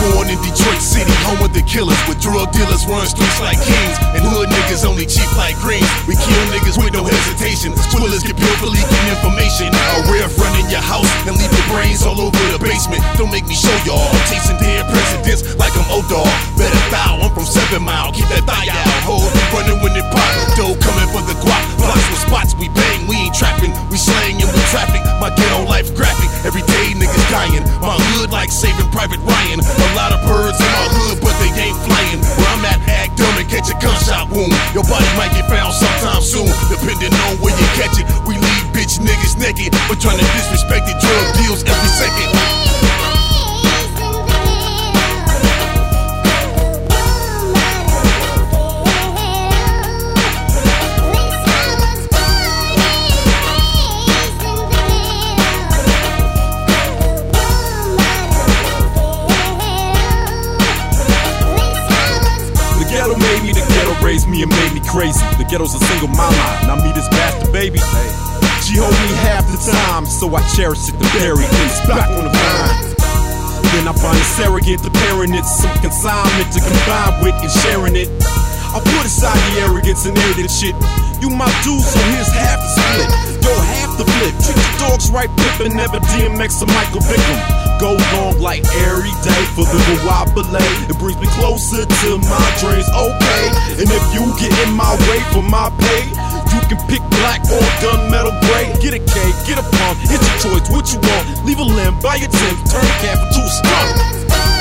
Born in Detroit City, home of the killers, with drug dealers run streets like kings, and hood niggas only cheap like greens. We kill niggas with no hesitation. Squillers get peeled for leaking information. A riff run in your house and leave your brains all over the basement. Don't make me show y'all. I'm chasing dead presidents like I'm O-Dog. Better bow, I'm from Seven Mile. Keep that thigh out. Hold, running when it pop. Dough coming for the guap. Blocks with spots, we bang. We ain't trapping, we slang and we traffic. My ghetto life graphic. Every day niggas dying. My hood like saving Private Ryan. A lot of birds in my hood, but they ain't flying. Where I'm at, act dumb and catch a gunshot wound. Your body might get found sometime soon, depending on where you catch it. We leave bitch niggas naked, but trying to disrespect the drug me, the ghetto raised me and made me crazy. The ghetto's a single mama, I meet this bastard baby. She hold me half the time, so I cherish it The bury it. Back on the vine. Then I find a surrogate to parent it, some consignment to combine with and sharing it. I put aside the arrogance and air that shit. You my dude, so here's half the split. Yo, half the flip. Treat your dogs right, pippin', never DMX or Michael Vickram. Go long like every day for the Wabale. It brings me closer to my dreams, okay. And if you get in my way for my pay, you can pick black or gunmetal gray. Get a a K, get a pump, it's your choice, what you want. Leave a limb, buy your Tim, turn a cat into a skunk.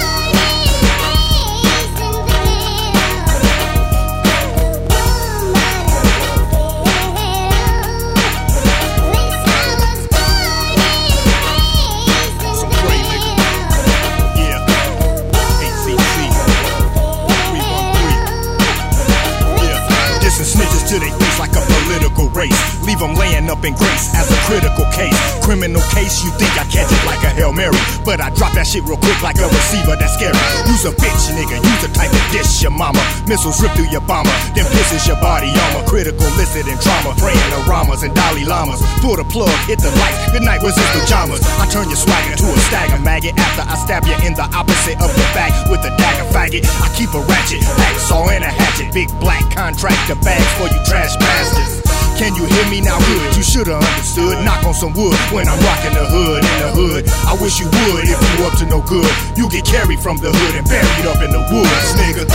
To their face like a political race. Leave them laying up in grace as a critical case. Criminal case, you think I catch it like a Hail Mary. But I drop that shit real quick like a receiver that's scary. Use a bitch, nigga. Use a type of dish your mama. Missiles rip through your bomber. Then pisses your body armor. Critical, licit, and trauma. Praying to Ramas and Dalai Lamas. Pull the plug, hit the light. Good night was his pajamas. I turn your swagger to a stagger maggot. After I stab you in the opposite of the back with a dagger faggot. I keep a ratchet, hacksaw and a hatchet. Big black contractor bags for you trash bastards. Can you hear me now? Good, you should've understood. Knock on some wood when I'm rocking the hood in the hood. I wish you would if you up to no good. You get carried from the hood and buried up in the woods, nigga.